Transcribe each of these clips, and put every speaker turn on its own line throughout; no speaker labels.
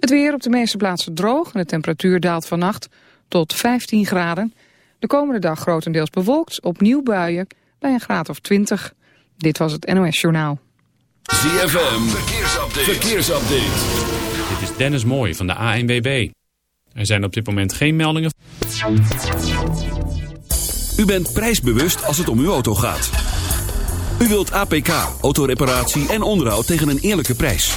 Het weer op de meeste plaatsen droog en de temperatuur daalt vannacht tot 15 graden. De komende dag grotendeels bewolkt, opnieuw buien bij een graad of 20. Dit was het NOS Journaal.
ZFM, verkeersupdate. verkeersupdate.
Dit is Dennis Mooij van de ANWB. Er zijn op dit moment geen meldingen.
U bent prijsbewust als het om uw auto gaat. U wilt APK, autoreparatie en onderhoud tegen een eerlijke prijs.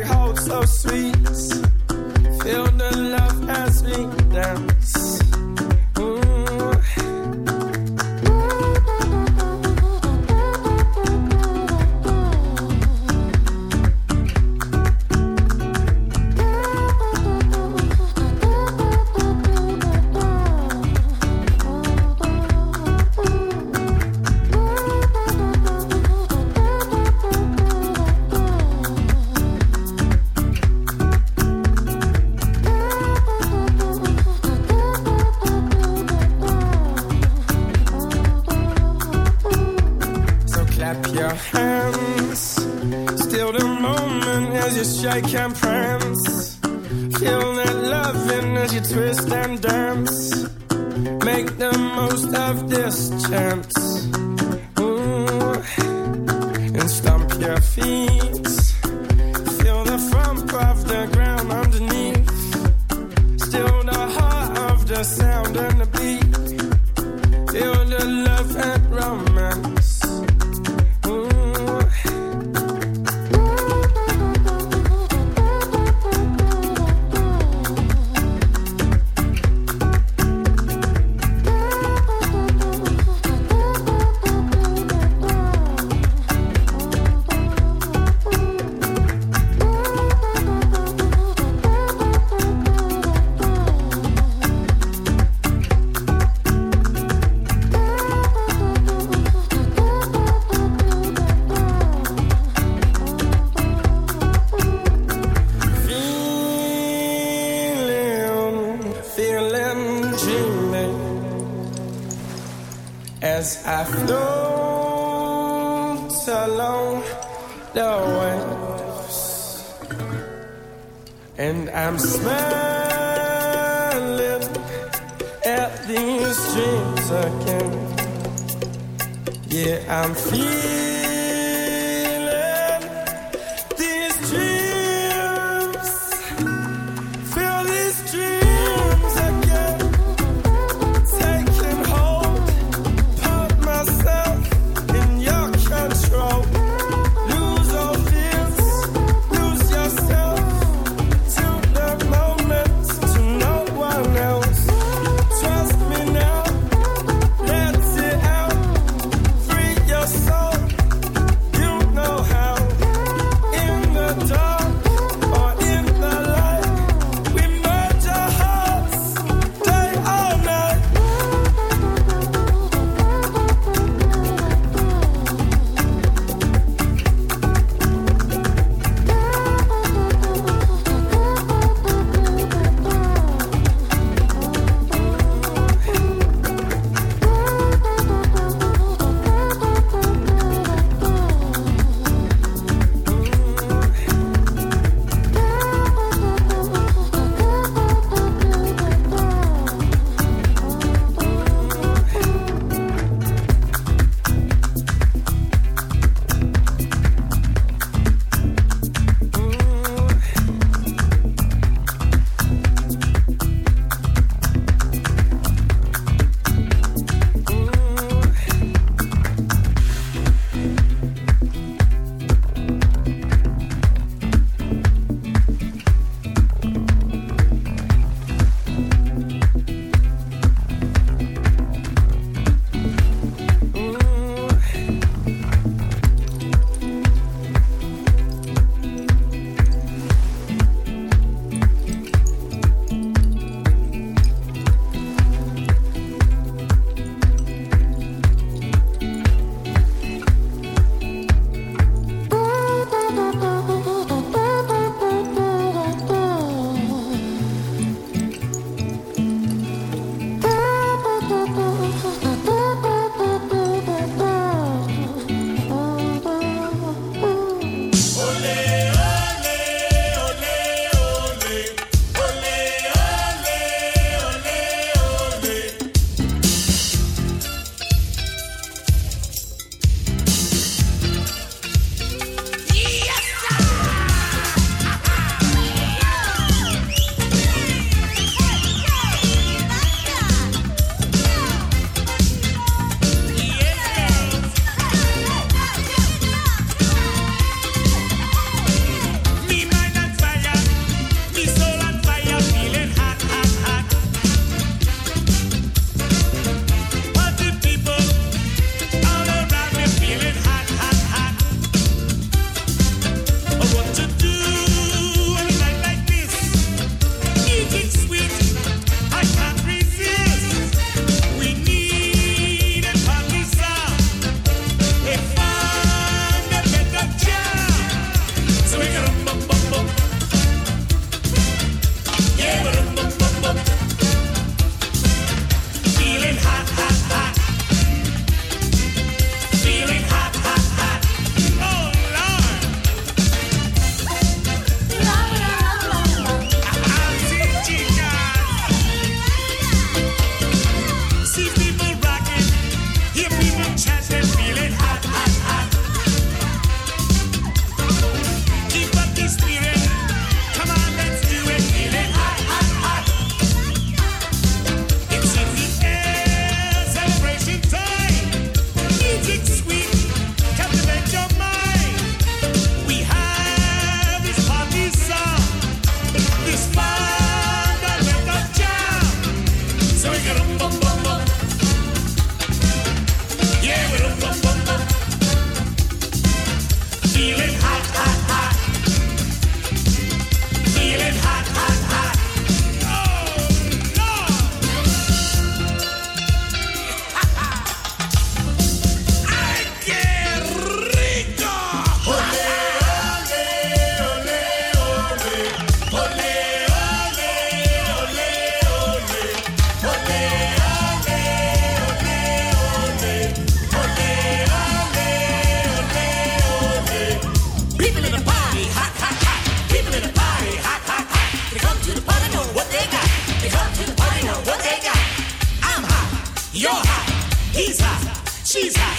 You're hot, he's hot, she's hot,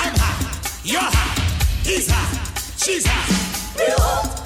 I'm hot. You're hot, he's hot, she's hot. We're hot.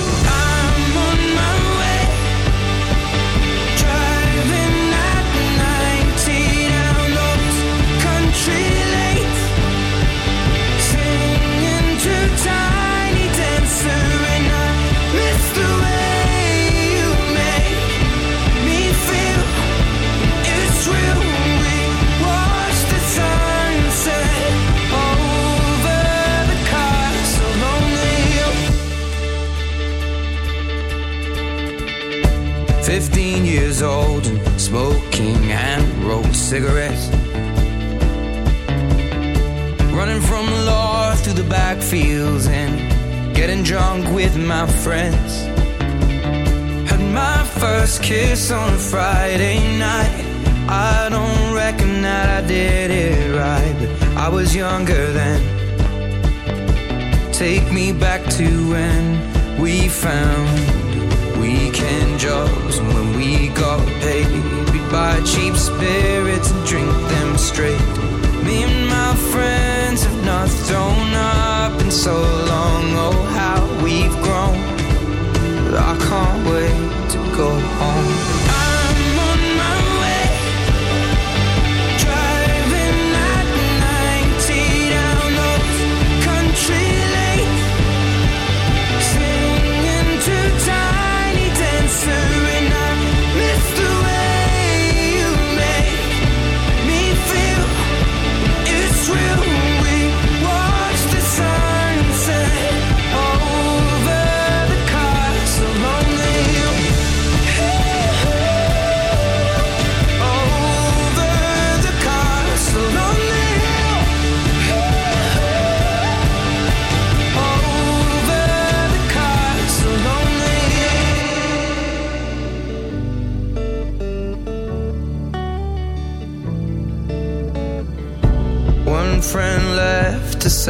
was younger then. Take me back to when we found weekend jobs and when we got paid. We'd buy cheap spirits and drink them straight. Me and my friends have not thrown up in so long. Oh, how we've grown. I can't wait.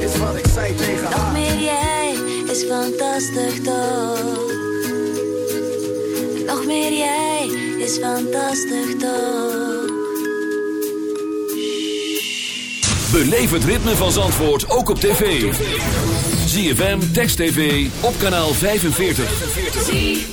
is
wat ik zei tegen
Nog meer jij is fantastisch toch. Nog meer jij is fantastisch toch.
Beleef het ritme van Zandvoort ook op tv. GFM Text TV, op kanaal 45.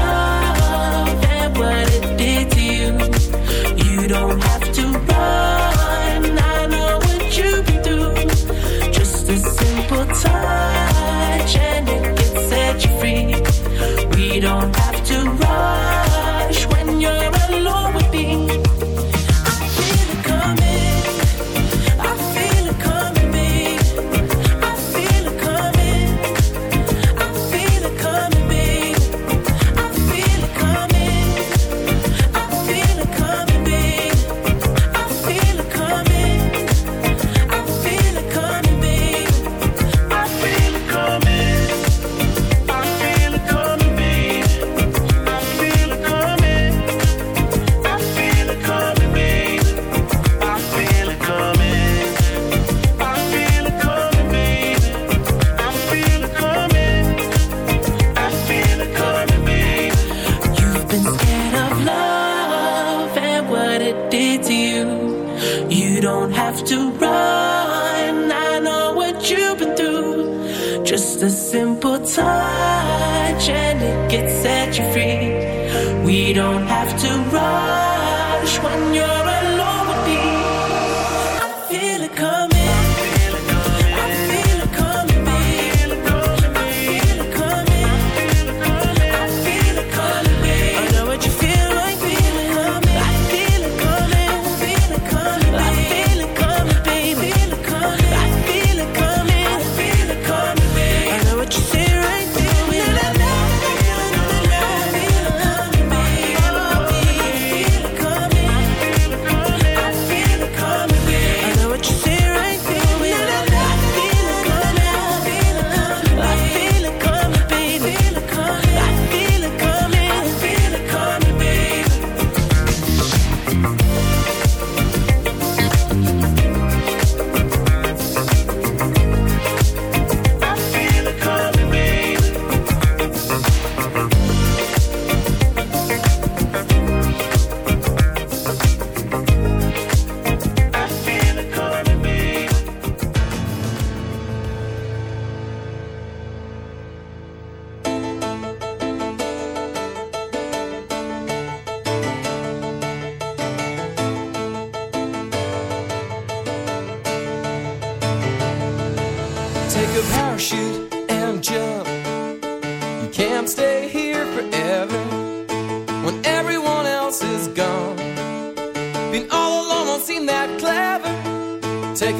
don't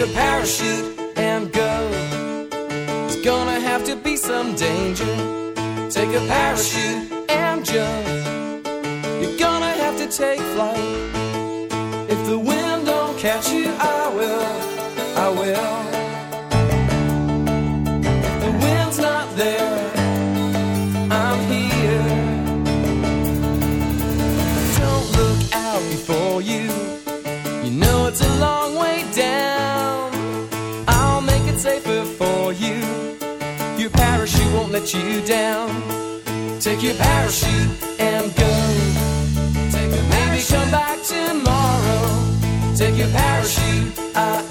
the parachute and go. It's gonna have to be some danger. Take a parachute and jump. You're gonna have to take flight. let you down. Take your parachute and go. Take a Maybe parachute. come back tomorrow. Take your parachute. I uh,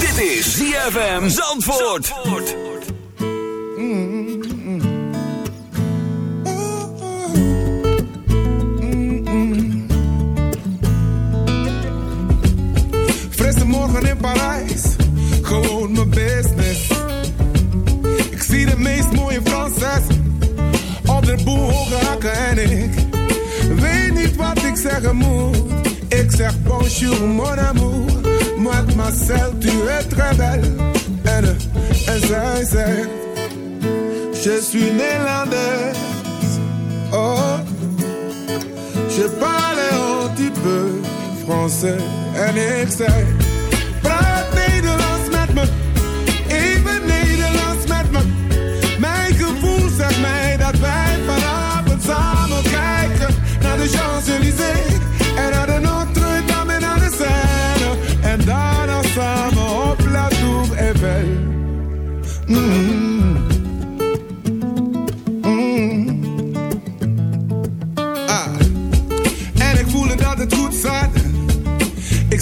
Dit is
ZFM Zandvoort.
Zandvoort. morgen in Parijs, gewoon mijn business. Ik zie de meest mooie Franses op de boel en ik weet niet wat ik zeggen moet. Ik zeg bonjour mon amour Moi, Marcel, tu es très belle. Elle, elle, elle, Je suis néerlandaise. Oh, je parle un petit peu français. En ik